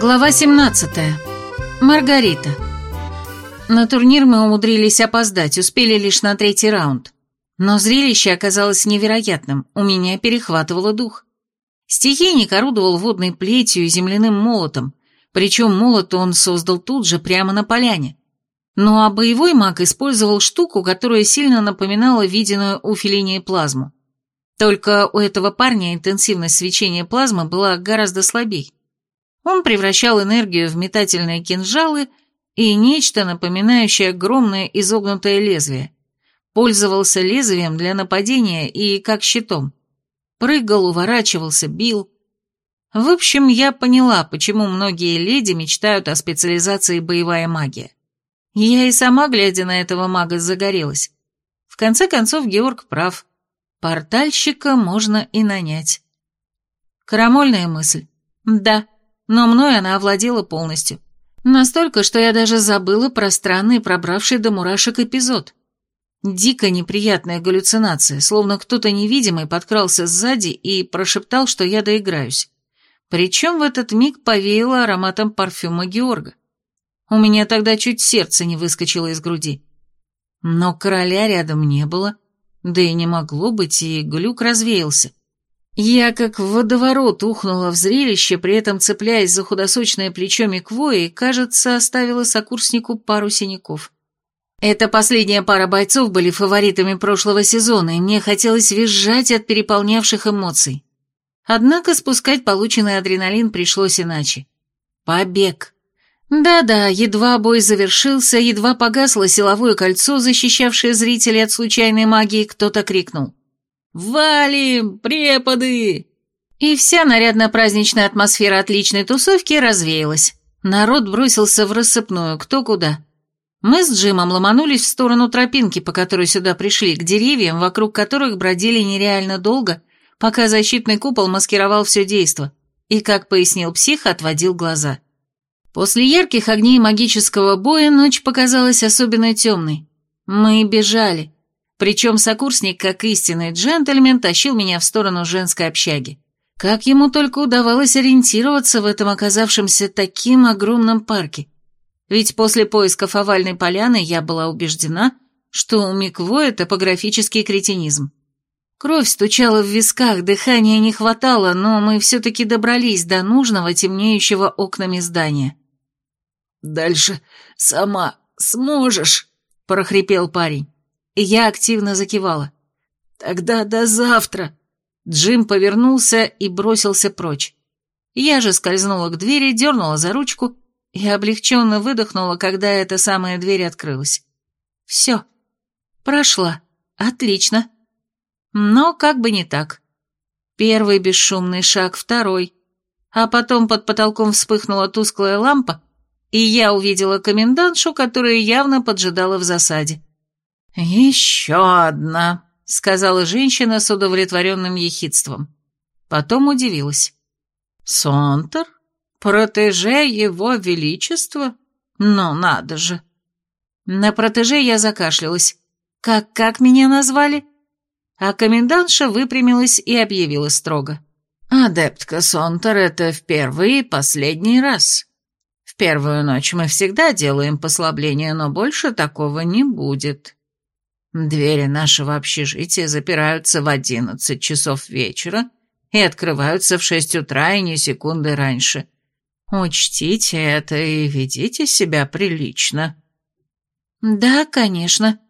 Глава 17. Маргарита. На турнир мы умудрились опоздать, успели лишь на третий раунд. Но зрелище оказалось невероятным, у меня перехватывало дух. Стихийник орудовал водной плетью и земляным молотом, причем молот он создал тут же, прямо на поляне. Ну а боевой маг использовал штуку, которая сильно напоминала виденную у Феллинии плазму. Только у этого парня интенсивность свечения плазмы была гораздо слабей. Он превращал энергию в метательные кинжалы и нечто, напоминающее огромное изогнутое лезвие. Пользовался лезвием для нападения и как щитом. Прыгал, уворачивался, бил. В общем, я поняла, почему многие леди мечтают о специализации боевая магия. Я и сама, глядя на этого мага, загорелась. В конце концов, Георг прав. Портальщика можно и нанять. Карамольная мысль. Да, но мной она овладела полностью. Настолько, что я даже забыла про странный пробравший до мурашек эпизод. Дико неприятная галлюцинация, словно кто-то невидимый подкрался сзади и прошептал, что я доиграюсь. Причем в этот миг повеяло ароматом парфюма Георга. У меня тогда чуть сердце не выскочило из груди. Но короля рядом не было, да и не могло быть, и глюк развеялся. Я как в водоворот ухнула в зрелище, при этом цепляясь за худосочное плечо Миквои, кажется, оставила сокурснику пару синяков. Эта последняя пара бойцов были фаворитами прошлого сезона, и мне хотелось визжать от переполнявших эмоций. Однако спускать полученный адреналин пришлось иначе. Побег. Да-да, едва бой завершился, едва погасло силовое кольцо, защищавшее зрителей от случайной магии, кто-то крикнул. «Валим, преподы!» И вся нарядно-праздничная атмосфера отличной тусовки развеялась. Народ бросился в рассыпную, кто куда. Мы с Джимом ломанулись в сторону тропинки, по которой сюда пришли, к деревьям, вокруг которых бродили нереально долго, пока защитный купол маскировал все действо, и, как пояснил псих, отводил глаза. После ярких огней магического боя ночь показалась особенно темной. Мы бежали. Причем сокурсник, как истинный джентльмен, тащил меня в сторону женской общаги. Как ему только удавалось ориентироваться в этом оказавшемся таким огромном парке. Ведь после поисков овальной поляны я была убеждена, что у Микво это топографический кретинизм. Кровь стучала в висках, дыхания не хватало, но мы все-таки добрались до нужного темнеющего окнами здания. «Дальше сама сможешь», — прохрипел парень я активно закивала. «Тогда до завтра!» Джим повернулся и бросился прочь. Я же скользнула к двери, дернула за ручку и облегченно выдохнула, когда эта самая дверь открылась. «Все. Прошла. Отлично. Но как бы не так. Первый бесшумный шаг, второй. А потом под потолком вспыхнула тусклая лампа, и я увидела комендантшу, которая явно поджидала в засаде. «Еще одна», — сказала женщина с удовлетворенным ехидством. Потом удивилась. «Сонтер? Протеже его величества? Ну, надо же!» На протеже я закашлялась. «Как, как меня назвали?» А комендантша выпрямилась и объявила строго. «Адептка Сонтер, это в первый и последний раз. В первую ночь мы всегда делаем послабление, но больше такого не будет. Двери нашего общежития запираются в одиннадцать часов вечера и открываются в шесть утра и ни секунды раньше. Учтите это и ведите себя прилично». «Да, конечно».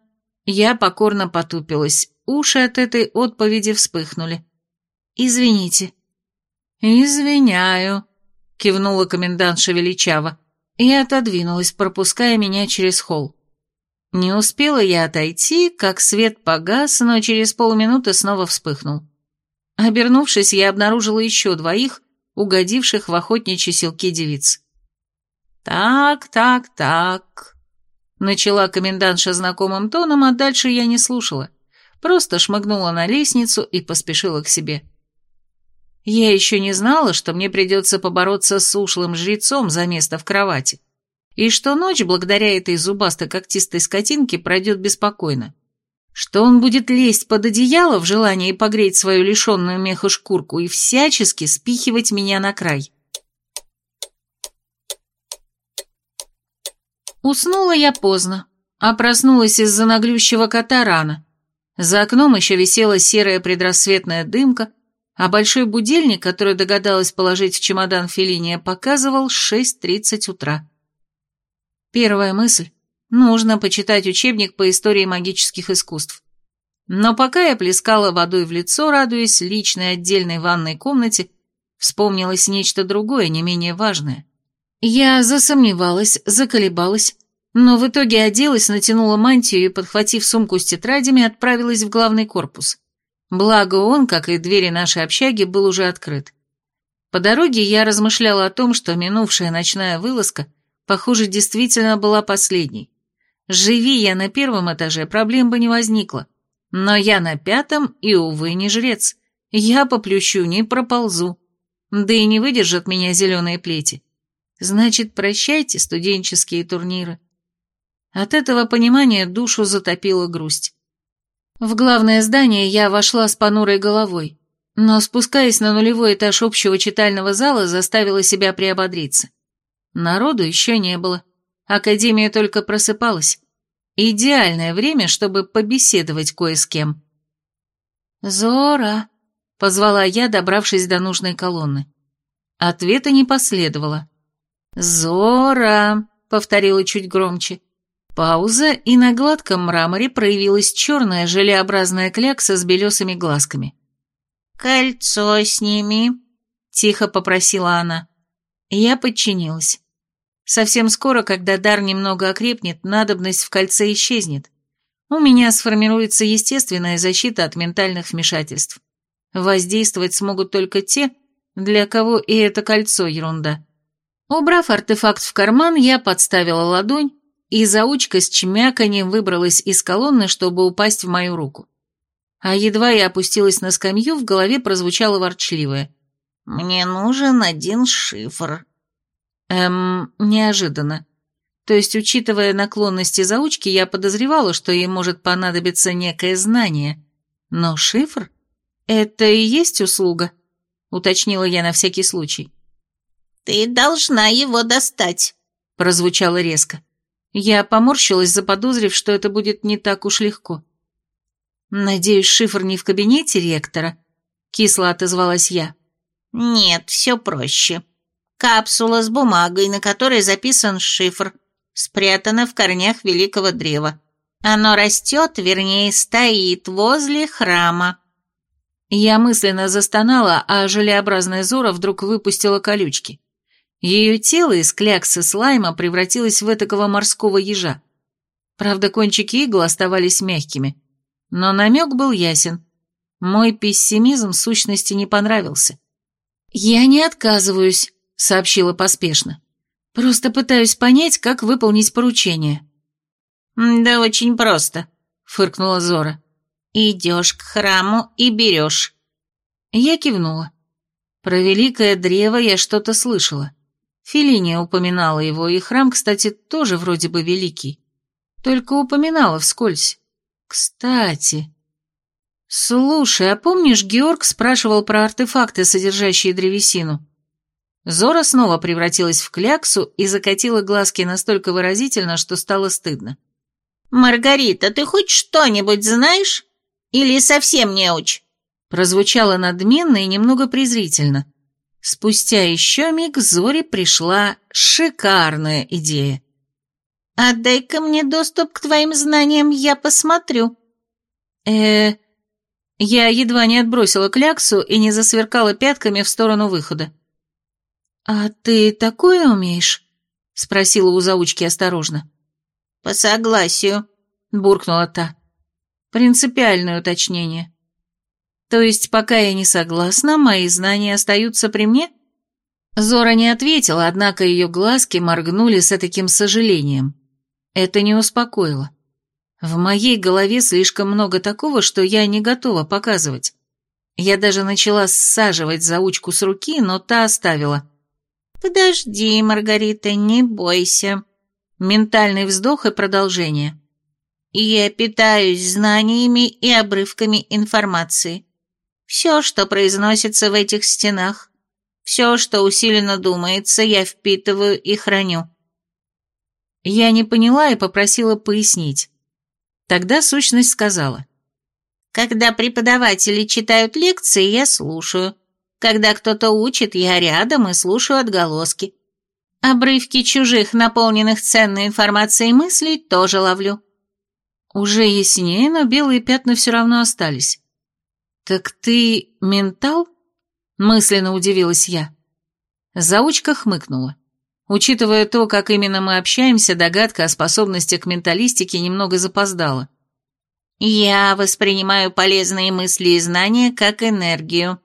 Я покорно потупилась. Уши от этой отповеди вспыхнули. «Извините». «Извиняю», — кивнула комендантша величаво и отодвинулась, пропуская меня через холл. Не успела я отойти, как свет погас, но через полминуты снова вспыхнул. Обернувшись, я обнаружила еще двоих, угодивших в охотничьи селки девиц. «Так, так, так», — начала комендантша знакомым тоном, а дальше я не слушала. Просто шмыгнула на лестницу и поспешила к себе. Я еще не знала, что мне придется побороться с ушлым жрецом за место в кровати и что ночь, благодаря этой зубасто-когтистой скотинке, пройдет беспокойно. Что он будет лезть под одеяло в желании погреть свою лишенную меха шкурку и всячески спихивать меня на край. Уснула я поздно, а проснулась из-за наглющего кота рано. За окном еще висела серая предрассветная дымка, а большой будильник, который догадалась положить в чемодан Фелиния, показывал 6.30 утра. Первая мысль – нужно почитать учебник по истории магических искусств. Но пока я плескала водой в лицо, радуясь личной отдельной ванной комнате, вспомнилось нечто другое, не менее важное. Я засомневалась, заколебалась, но в итоге оделась, натянула мантию и, подхватив сумку с тетрадями, отправилась в главный корпус. Благо он, как и двери нашей общаги, был уже открыт. По дороге я размышляла о том, что минувшая ночная вылазка, похоже, действительно была последней. Живи я на первом этаже, проблем бы не возникло. Но я на пятом, и, увы, не жрец. Я поплющу, не проползу. Да и не выдержат меня зеленые плети. Значит, прощайте студенческие турниры. От этого понимания душу затопила грусть. В главное здание я вошла с понурой головой, но, спускаясь на нулевой этаж общего читального зала, заставила себя приободриться. Народу еще не было. Академия только просыпалась. Идеальное время, чтобы побеседовать кое с кем. «Зора!» — позвала я, добравшись до нужной колонны. Ответа не последовало. «Зора!» — повторила чуть громче. Пауза, и на гладком мраморе проявилась черная желеобразная клякса с белесыми глазками. «Кольцо сними», — тихо попросила она. Я подчинилась. Совсем скоро, когда дар немного окрепнет, надобность в кольце исчезнет. У меня сформируется естественная защита от ментальных вмешательств. Воздействовать смогут только те, для кого и это кольцо ерунда. Убрав артефакт в карман, я подставила ладонь, и заучка с чмяканьем выбралась из колонны, чтобы упасть в мою руку. А едва я опустилась на скамью, в голове прозвучало ворчливое. «Мне нужен один шифр». Эм, неожиданно. То есть, учитывая наклонности заучки, я подозревала, что ей может понадобиться некое знание. Но шифр? Это и есть услуга? Уточнила я на всякий случай. «Ты должна его достать», — прозвучало резко. Я поморщилась, заподозрив, что это будет не так уж легко. «Надеюсь, шифр не в кабинете ректора?» — кисло отозвалась я. «Нет, все проще», Капсула с бумагой, на которой записан шифр, спрятана в корнях великого древа. Оно растет, вернее, стоит возле храма. Я мысленно застонала, а желеобразная Зора вдруг выпустила колючки. Ее тело из кляксы слайма превратилось в этакого морского ежа. Правда, кончики игл оставались мягкими. Но намек был ясен. Мой пессимизм сущности не понравился. «Я не отказываюсь», — сообщила поспешно. «Просто пытаюсь понять, как выполнить поручение». «Да очень просто», — фыркнула Зора. «Идешь к храму и берешь». Я кивнула. Про великое древо я что-то слышала. Филиния упоминала его, и храм, кстати, тоже вроде бы великий. Только упоминала вскользь. Кстати... Слушай, а помнишь, Георг спрашивал про артефакты, содержащие древесину? Зора снова превратилась в кляксу и закатила глазки настолько выразительно, что стало стыдно. «Маргарита, ты хоть что-нибудь знаешь? Или совсем не уч?» Прозвучало надменно и немного презрительно. Спустя еще миг Зоре пришла шикарная идея. «Отдай-ка мне доступ к твоим знаниям, я посмотрю». э Я едва не отбросила кляксу и не засверкала пятками в сторону выхода. «А ты такое умеешь?» — спросила у заучки осторожно. «По согласию», — буркнула та. «Принципиальное уточнение. То есть, пока я не согласна, мои знания остаются при мне?» Зора не ответила, однако ее глазки моргнули с таким сожалением. Это не успокоило. В моей голове слишком много такого, что я не готова показывать. Я даже начала саживать заучку с руки, но та оставила. «Подожди, Маргарита, не бойся». Ментальный вздох и продолжение. «Я питаюсь знаниями и обрывками информации. Все, что произносится в этих стенах, все, что усиленно думается, я впитываю и храню». Я не поняла и попросила пояснить. Тогда сущность сказала. Когда преподаватели читают лекции, я слушаю. Когда кто-то учит, я рядом и слушаю отголоски. Обрывки чужих, наполненных ценной информацией мыслей, тоже ловлю. Уже яснее, но белые пятна все равно остались. «Так ты ментал?» — мысленно удивилась я. Заучка хмыкнула. Учитывая то, как именно мы общаемся, догадка о способностях к менталистике немного запоздала. «Я воспринимаю полезные мысли и знания как энергию», —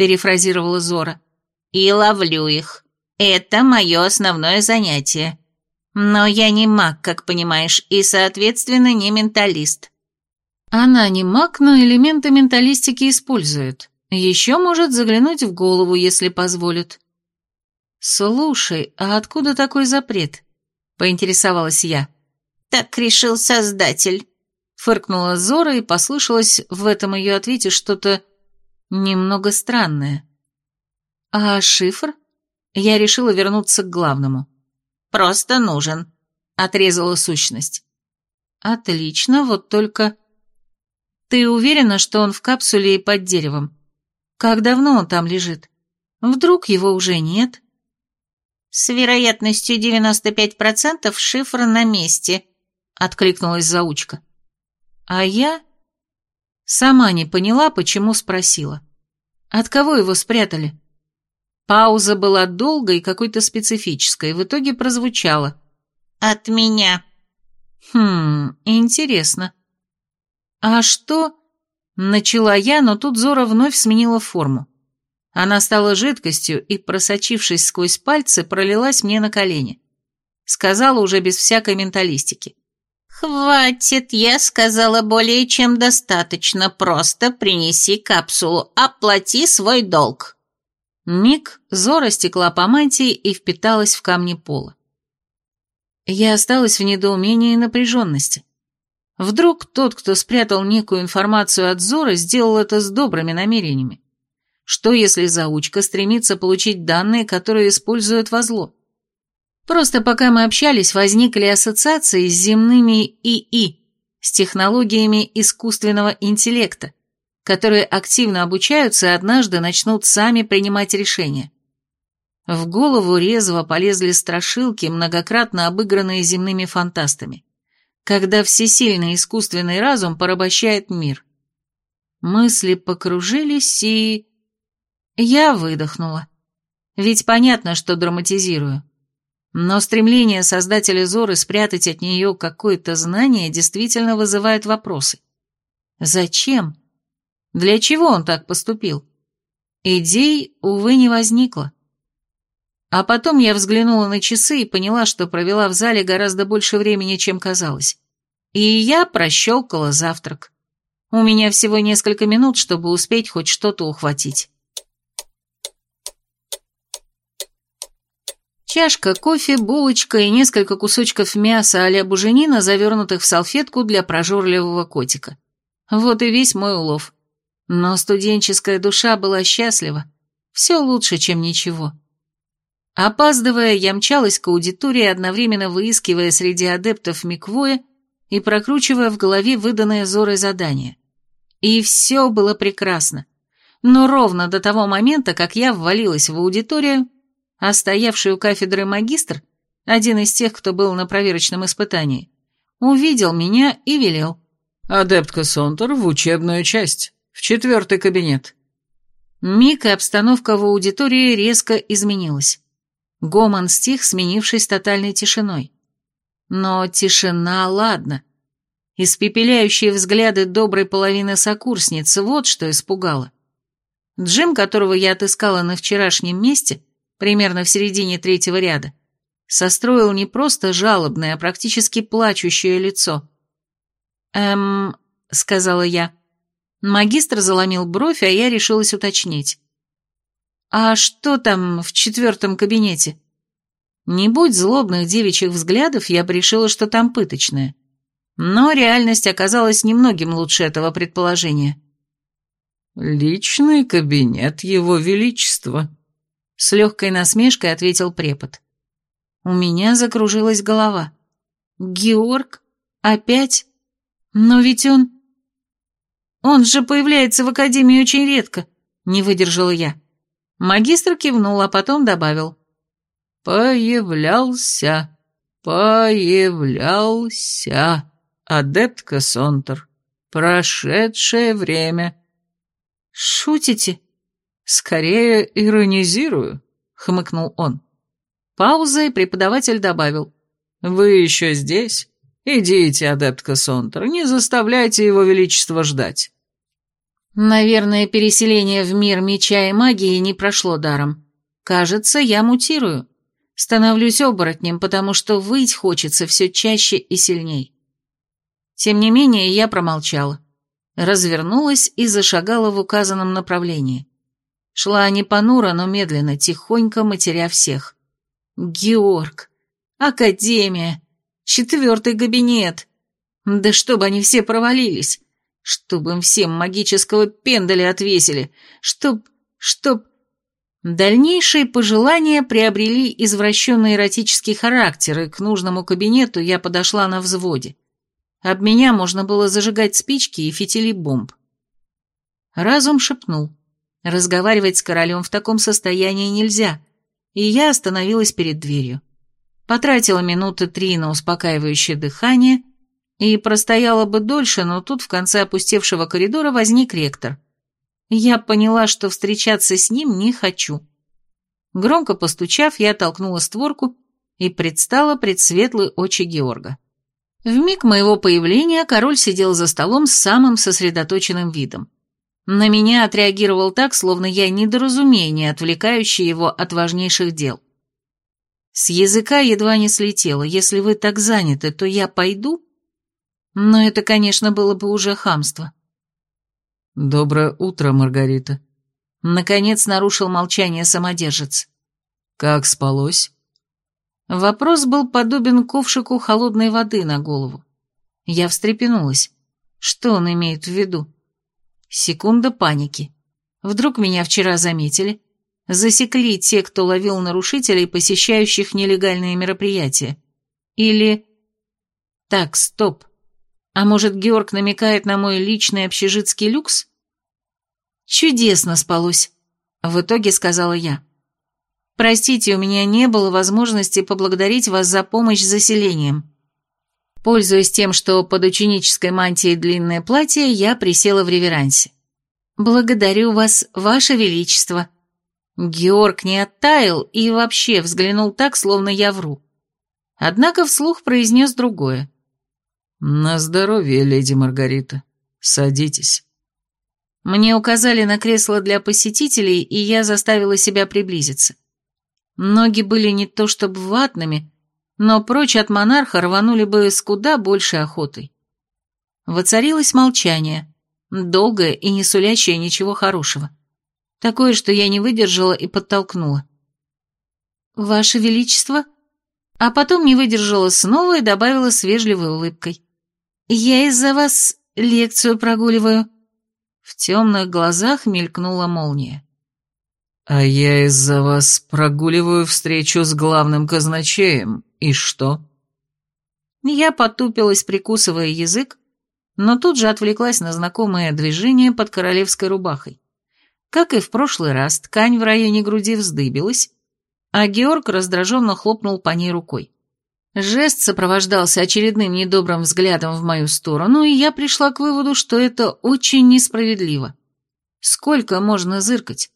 перефразировала Зора, — «и ловлю их. Это мое основное занятие. Но я не маг, как понимаешь, и, соответственно, не менталист». Она не маг, но элементы менталистики использует. Еще может заглянуть в голову, если позволит. «Слушай, а откуда такой запрет?» — поинтересовалась я. «Так решил Создатель». Фыркнула Зора, и послышалось в этом ее ответе что-то немного странное. «А шифр?» Я решила вернуться к главному. «Просто нужен», — отрезала сущность. «Отлично, вот только...» «Ты уверена, что он в капсуле и под деревом? Как давно он там лежит? Вдруг его уже нет?» «С вероятностью 95% шифр на месте», — откликнулась заучка. А я сама не поняла, почему спросила. От кого его спрятали? Пауза была долгой и какой-то специфической, в итоге прозвучала. «От меня». «Хм, интересно. А что...» Начала я, но тут Зора вновь сменила форму. Она стала жидкостью и, просочившись сквозь пальцы, пролилась мне на колени. Сказала уже без всякой менталистики. «Хватит, я сказала более чем достаточно. Просто принеси капсулу, оплати свой долг». Миг Зора стекла по мантии и впиталась в камни пола. Я осталась в недоумении и напряженности. Вдруг тот, кто спрятал некую информацию от Зора, сделал это с добрыми намерениями? Что, если заучка стремится получить данные, которые используют во зло? Просто пока мы общались, возникли ассоциации с земными ИИ, с технологиями искусственного интеллекта, которые активно обучаются и однажды начнут сами принимать решения. В голову резво полезли страшилки, многократно обыгранные земными фантастами, когда всесильный искусственный разум порабощает мир. Мысли покружились, и... Я выдохнула. Ведь понятно, что драматизирую. Но стремление создателя Зоры спрятать от нее какое-то знание действительно вызывает вопросы. Зачем? Для чего он так поступил? Идей, увы, не возникло. А потом я взглянула на часы и поняла, что провела в зале гораздо больше времени, чем казалось. И я прощелкала завтрак. У меня всего несколько минут, чтобы успеть хоть что-то ухватить. Чашка кофе, булочка и несколько кусочков мяса а-ля буженина, завернутых в салфетку для прожорливого котика. Вот и весь мой улов. Но студенческая душа была счастлива. Все лучше, чем ничего. Опаздывая, я мчалась к аудитории, одновременно выискивая среди адептов Миквоя и прокручивая в голове выданное Зорой задание. И все было прекрасно. Но ровно до того момента, как я ввалилась в аудиторию, а стоявший у кафедры магистр, один из тех, кто был на проверочном испытании, увидел меня и велел. «Адептка Сонтер в учебную часть, в четвертый кабинет». Миг и обстановка в аудитории резко изменилась. Гомон стих, сменившись тотальной тишиной. Но тишина, ладно. Испепеляющие взгляды доброй половины сокурсниц, вот что испугало. Джим, которого я отыскала на вчерашнем месте, примерно в середине третьего ряда, состроил не просто жалобное, а практически плачущее лицо. «Эм...» — сказала я. Магистр заломил бровь, а я решилась уточнить. «А что там в четвертом кабинете?» Не будь злобных девичьих взглядов, я бы решила, что там пыточное. Но реальность оказалась немногим лучше этого предположения. «Личный кабинет Его Величества», с легкой насмешкой ответил препод. У меня закружилась голова. Георг? Опять? Но ведь он... Он же появляется в Академии очень редко, не выдержала я. Магистр кивнул, а потом добавил. Появлялся, появлялся, адептка Сонтер. Прошедшее время. Шутите? Скорее иронизирую, хмыкнул он. Пауза, и преподаватель добавил. «Вы еще здесь? Идите, адептка Сонтер, не заставляйте его величество ждать». Наверное, переселение в мир меча и магии не прошло даром. Кажется, я мутирую. Становлюсь оборотнем, потому что выть хочется все чаще и сильней. Тем не менее, я промолчала. Развернулась и зашагала в указанном направлении. Шла не понуро, но медленно, тихонько матеря всех. Георг. Академия. Четвертый кабинет. Да чтобы они все провалились. Чтобы им всем магического пендаля отвесили. Чтоб... чтоб... Дальнейшие пожелания приобрели извращенный эротический характер, и к нужному кабинету я подошла на взводе. Об меня можно было зажигать спички и фитили бомб. Разум шепнул. Разговаривать с королем в таком состоянии нельзя, и я остановилась перед дверью. Потратила минуты три на успокаивающее дыхание и простояла бы дольше, но тут в конце опустевшего коридора возник ректор. Я поняла, что встречаться с ним не хочу. Громко постучав, я толкнула створку и предстала пред светлые очи Георга. В миг моего появления король сидел за столом с самым сосредоточенным видом. На меня отреагировал так, словно я недоразумение, отвлекающее его от важнейших дел. С языка едва не слетело. Если вы так заняты, то я пойду? Но это, конечно, было бы уже хамство. «Доброе утро, Маргарита». Наконец нарушил молчание самодержец. «Как спалось?» Вопрос был подобен ковшику холодной воды на голову. Я встрепенулась. Что он имеет в виду? Секунда паники. Вдруг меня вчера заметили? Засекли те, кто ловил нарушителей, посещающих нелегальные мероприятия? Или... Так, стоп. А может, Георг намекает на мой личный общежитский люкс? Чудесно спалось, в итоге сказала я. Простите, у меня не было возможности поблагодарить вас за помощь с заселением. Пользуясь тем, что под ученической мантией длинное платье, я присела в реверансе. «Благодарю вас, ваше величество». Георг не оттаял и вообще взглянул так, словно я вру. Однако вслух произнес другое. «На здоровье, леди Маргарита. Садитесь». Мне указали на кресло для посетителей, и я заставила себя приблизиться. Ноги были не то чтобы ватными, но прочь от монарха рванули бы с куда большей охотой. Воцарилось молчание, долгое и не сулящее ничего хорошего. Такое, что я не выдержала и подтолкнула. «Ваше Величество?» А потом не выдержала снова и добавила с вежливой улыбкой. «Я из-за вас лекцию прогуливаю». В темных глазах мелькнула молния. «А я из-за вас прогуливаю встречу с главным казначеем, и что?» Я потупилась, прикусывая язык, но тут же отвлеклась на знакомое движение под королевской рубахой. Как и в прошлый раз, ткань в районе груди вздыбилась, а Георг раздраженно хлопнул по ней рукой. Жест сопровождался очередным недобрым взглядом в мою сторону, и я пришла к выводу, что это очень несправедливо. Сколько можно зыркать?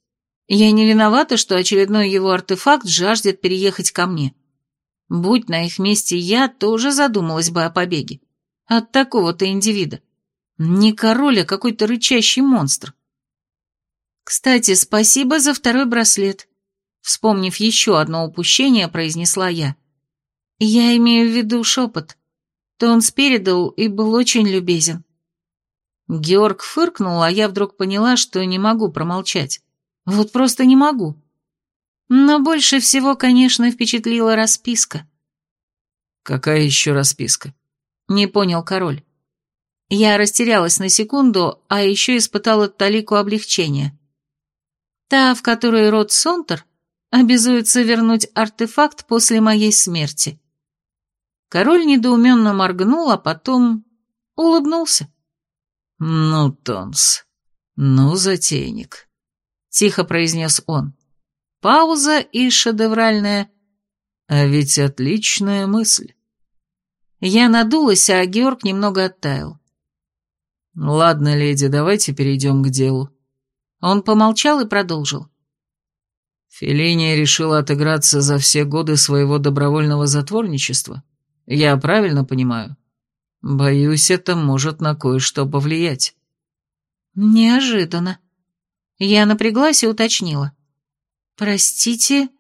Я не виновата, что очередной его артефакт жаждет переехать ко мне. Будь на их месте я, тоже задумалась бы о побеге. От такого-то индивида. Не король, а какой-то рычащий монстр. Кстати, спасибо за второй браслет. Вспомнив еще одно упущение, произнесла я. Я имею в виду шепот. Тонс передал и был очень любезен. Георг фыркнул, а я вдруг поняла, что не могу промолчать. Вот просто не могу. Но больше всего, конечно, впечатлила расписка. «Какая еще расписка?» — не понял король. Я растерялась на секунду, а еще испытала талику облегчения. Та, в которой род Сонтер обязуется вернуть артефакт после моей смерти. Король недоуменно моргнул, а потом улыбнулся. «Ну, Томс, ну, затейник», — тихо произнес он. Пауза и шедевральная «А ведь отличная мысль». Я надулась, а Георг немного оттаял. «Ладно, леди, давайте перейдем к делу». Он помолчал и продолжил. Феллиния решила отыграться за все годы своего добровольного затворничества. Я правильно понимаю? Боюсь, это может на кое-что повлиять. Неожиданно. Я напряглась и уточнила. Простите,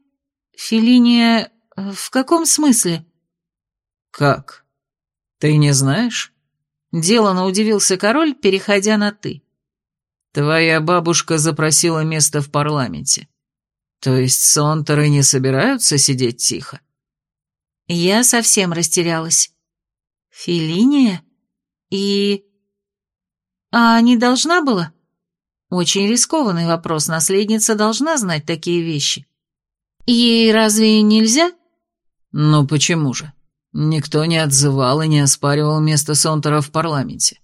Феллиния... в каком смысле? Как? Ты не знаешь? Делано удивился король, переходя на «ты». Твоя бабушка запросила место в парламенте. То есть сонтеры не собираются сидеть тихо? Я совсем растерялась. Филиния? И... А не должна была? Очень рискованный вопрос, наследница должна знать такие вещи. Ей разве нельзя? Ну почему же? Никто не отзывал и не оспаривал место Сонтера в парламенте.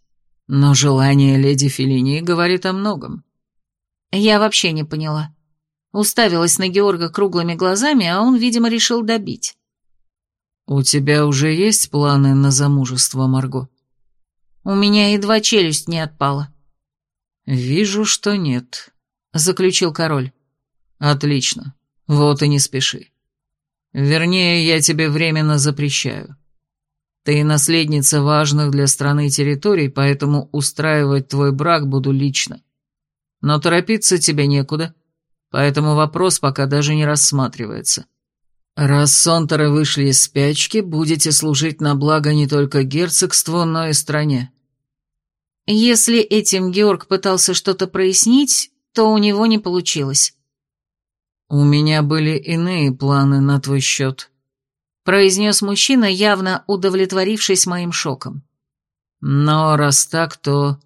Но желание леди Филинии говорит о многом. Я вообще не поняла. Уставилась на Георга круглыми глазами, а он, видимо, решил добить. «У тебя уже есть планы на замужество, Марго?» «У меня едва челюсть не отпала». «Вижу, что нет», — заключил король. «Отлично. Вот и не спеши. Вернее, я тебе временно запрещаю. Ты наследница важных для страны территорий, поэтому устраивать твой брак буду лично. Но торопиться тебе некуда, поэтому вопрос пока даже не рассматривается. Раз Сонтеры вышли из спячки, будете служить на благо не только герцогству, но и стране. Если этим Георг пытался что-то прояснить, то у него не получилось. «У меня были иные планы на твой счет», — произнес мужчина, явно удовлетворившись моим шоком. «Но раз так, то...»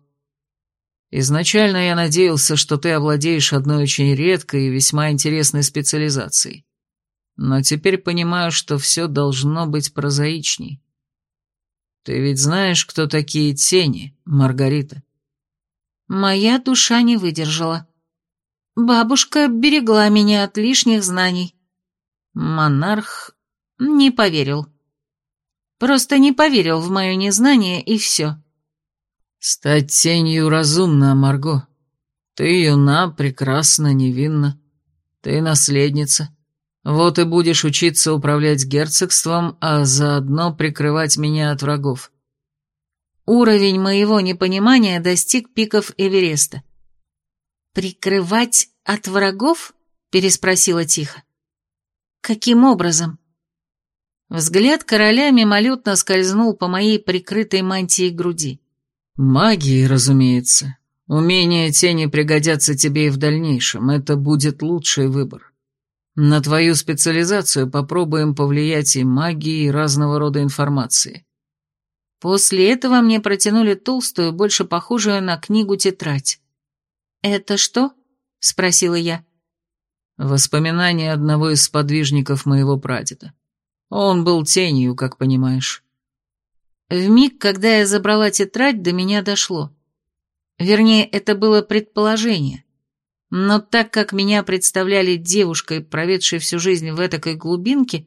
«Изначально я надеялся, что ты овладеешь одной очень редкой и весьма интересной специализацией. Но теперь понимаю, что все должно быть прозаичней. Ты ведь знаешь, кто такие тени, Маргарита?» Моя душа не выдержала. Бабушка берегла меня от лишних знаний. Монарх не поверил. Просто не поверил в мое незнание, и все. «Стать тенью разумно, Марго. Ты юна, прекрасна, невинна. Ты наследница. Вот и будешь учиться управлять герцогством, а заодно прикрывать меня от врагов». Уровень моего непонимания достиг пиков Эвереста. «Прикрывать от врагов?» — переспросила тихо. «Каким образом?» Взгляд короля мимолетно скользнул по моей прикрытой мантии груди. «Магии, разумеется. Умения тени пригодятся тебе и в дальнейшем. Это будет лучший выбор. На твою специализацию попробуем повлиять и магией, и разного рода информацией». После этого мне протянули толстую, больше похожую на книгу тетрадь. «Это что?» — спросила я. «Воспоминания одного из сподвижников моего прадеда. Он был тенью, как понимаешь». В миг, когда я забрала тетрадь, до меня дошло. Вернее, это было предположение. Но так как меня представляли девушкой, проведшей всю жизнь в этакой глубинке,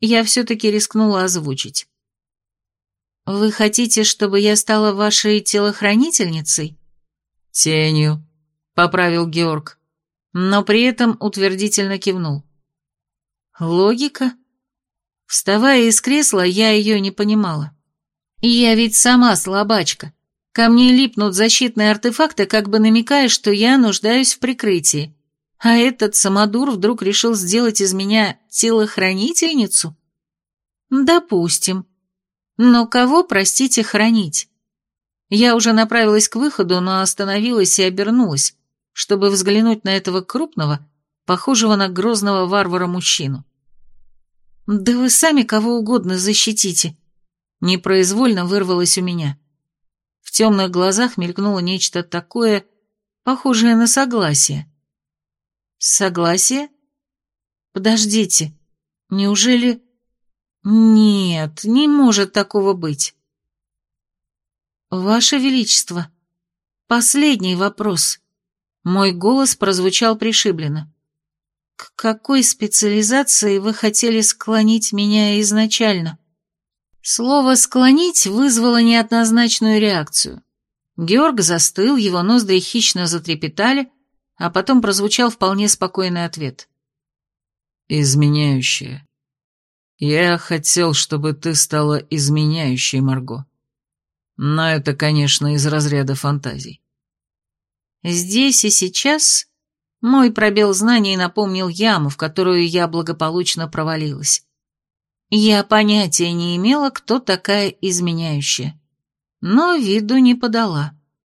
я все-таки рискнула озвучить. «Вы хотите, чтобы я стала вашей телохранительницей?» «Тенью», поправил Георг, но при этом утвердительно кивнул. Логика? Вставая из кресла, я ее не понимала. И я ведь сама слабачка. Ко мне липнут защитные артефакты, как бы намекая, что я нуждаюсь в прикрытии. А этот самодур вдруг решил сделать из меня телохранительницу? Допустим. Но кого, простите, хранить? Я уже направилась к выходу, но остановилась и обернулась, чтобы взглянуть на этого крупного, похожего на грозного варвара мужчину. «Да вы сами кого угодно защитите!» Непроизвольно вырвалось у меня. В темных глазах мелькнуло нечто такое, похожее на согласие. «Согласие? Подождите, неужели... Нет, не может такого быть. Ваше Величество, последний вопрос. Мой голос прозвучал пришибленно. К какой специализации вы хотели склонить меня изначально? Слово «склонить» вызвало неоднозначную реакцию. Георг застыл, его ноздри хищно затрепетали, а потом прозвучал вполне спокойный ответ. «Изменяющая. Я хотел, чтобы ты стала изменяющей, Марго. Но это, конечно, из разряда фантазий. Здесь и сейчас мой пробел знаний напомнил яму, в которую я благополучно провалилась. Я понятия не имела, кто такая изменяющая, но виду не подала.